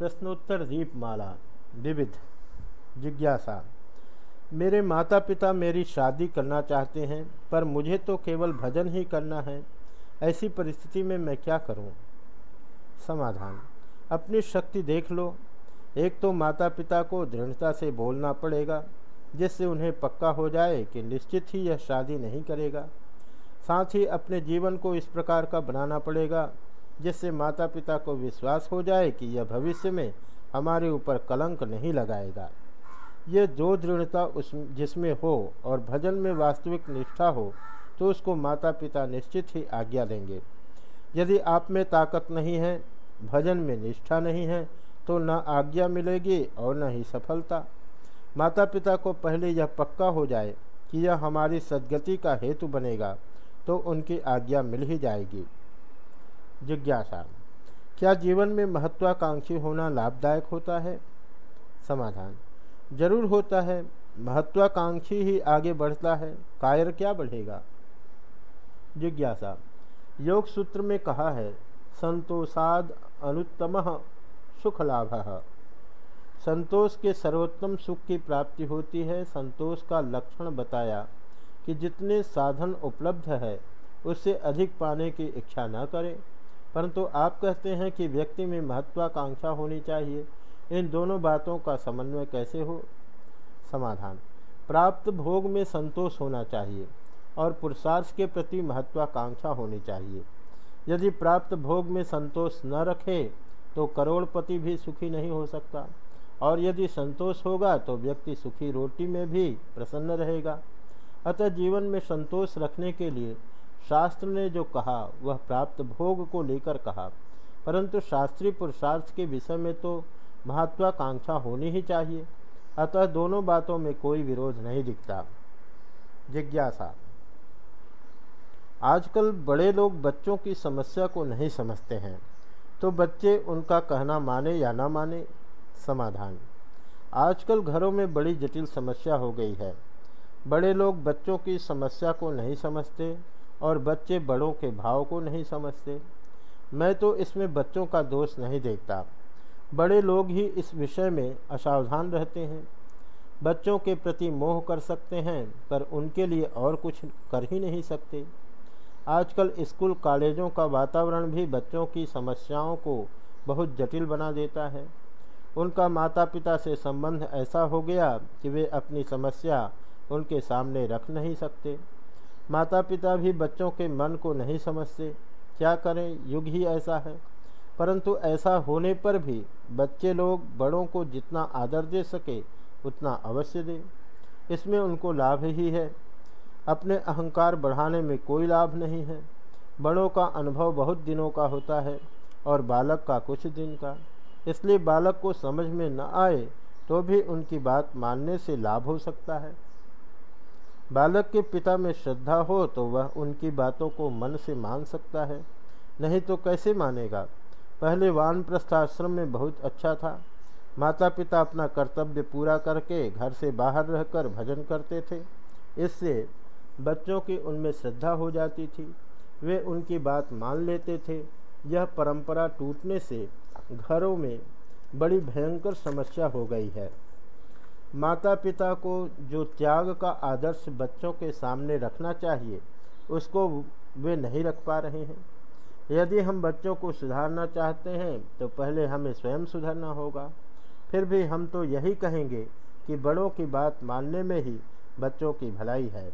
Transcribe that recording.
प्रश्नोत्तर दीपमाला, विविध, जिज्ञासा। मेरे माता पिता मेरी शादी करना चाहते हैं, पर मुझे तो केवल भजन ही करना है। ऐसी परिस्थिति में मैं क्या करूँ? समाधान। अपनी शक्ति देख लो। एक तो माता पिता को दृढ़ता से बोलना पड़ेगा, जिससे उन्हें पक्का हो जाए कि निश्चित ही यह शादी नहीं करेगा। साथ ही अपने जीवन को इस प्रकार का बनाना पड़ेगा जिससे माता पिता को विश्वास हो जाए कि यह भविष्य में हमारे ऊपर कलंक नहीं लगाएगा। ये दो दृढ़ता उस, जिसमें हो और भजन में वास्तविक निष्ठा हो तो उसको माता पिता निश्चित ही आज्ञा देंगे। यदि आप में ताकत नहीं है, भजन में निष्ठा नहीं है तो न आज्ञा मिलेगी और न ही सफलता। माता पिता को पहले यह पक्का हो जाए कि यह हमारी सदगति का हेतु बनेगा तो उनकी आज्ञा मिल ही जाएगी। जिज्ञासा। क्या जीवन में महत्वाकांक्षी होना लाभदायक होता है? समाधान। ज़रूर होता है। महत्वाकांक्षी ही आगे बढ़ता है। कायर क्या बढ़ेगा? जिज्ञासा। योग सूत्र में कहा है, संतोषाद अनुत्तम सुख लाभ। संतोष के सर्वोत्तम सुख की प्राप्ति होती है। संतोष का लक्षण बताया कि जितने साधन उपलब्ध है उससे अधिक पाने की इच्छा न करें। परंतु आप कहते हैं कि व्यक्ति में महत्वाकांक्षा होनी चाहिए। इन दोनों बातों का समन्वय कैसे हो? समाधान। प्राप्त भोग में संतोष होना चाहिए और पुरुषार्थ के प्रति महत्वाकांक्षा होनी चाहिए। यदि प्राप्त भोग में संतोष न रखे तो करोड़पति भी सुखी नहीं हो सकता। और यदि संतोष होगा तो व्यक्ति सुखी रोटी में भी प्रसन्न रहेगा। अतः जीवन में संतोष रखने के लिए शास्त्र ने जो कहा, वह प्राप्त भोग को लेकर कहा। परंतु शास्त्रीय पुरुषार्थ के विषय में तो महत्वाकांक्षा होनी ही चाहिए। अतः दोनों बातों में कोई विरोध नहीं दिखता। जिज्ञासा। आजकल बड़े लोग बच्चों की समस्या को नहीं समझते हैं तो बच्चे उनका कहना माने या ना माने, समाधान। आजकल घरों में बड़ी जटिल समस्या हो गई है। बड़े लोग बच्चों की समस्या को नहीं समझते और बच्चे बड़ों के भाव को नहीं समझते। मैं तो इसमें बच्चों का दोष नहीं देखता। बड़े लोग ही इस विषय में असावधान रहते हैं। बच्चों के प्रति मोह कर सकते हैं, पर उनके लिए और कुछ कर ही नहीं सकते। आजकल स्कूल कॉलेजों का वातावरण भी बच्चों की समस्याओं को बहुत जटिल बना देता है। उनका माता पिता से संबंध ऐसा हो गया कि वे अपनी समस्या उनके सामने रख नहीं सकते। माता पिता भी बच्चों के मन को नहीं समझते। क्या करें? युग ही ऐसा है। परंतु ऐसा होने पर भी बच्चे लोग बड़ों को जितना आदर दे सके, उतना अवश्य दें। इसमें उनको लाभ ही है। अपने अहंकार बढ़ाने में कोई लाभ नहीं है। बड़ों का अनुभव बहुत दिनों का होता है और बालक का कुछ दिन का। इसलिए बालक को समझ में न आए तो भी उनकी बात मानने से लाभ हो सकता है। बालक के पिता में श्रद्धा हो तो वह उनकी बातों को मन से मान सकता है। नहीं तो कैसे मानेगा? पहले वानप्रस्थ आश्रम में बहुत अच्छा था। माता पिता अपना कर्तव्य पूरा करके घर से बाहर रहकर भजन करते थे। इससे बच्चों की उनमें श्रद्धा हो जाती थी। वे उनकी बात मान लेते थे। यह परंपरा टूटने से घरों में बड़ी भयंकर समस्या हो गई है। माता पिता को जो त्याग का आदर्श बच्चों के सामने रखना चाहिए, उसको वे नहीं रख पा रहे हैं। यदि हम बच्चों को सुधारना चाहते हैं तो पहले हमें स्वयं सुधरना होगा। फिर भी हम तो यही कहेंगे कि बड़ों की बात मानने में ही बच्चों की भलाई है।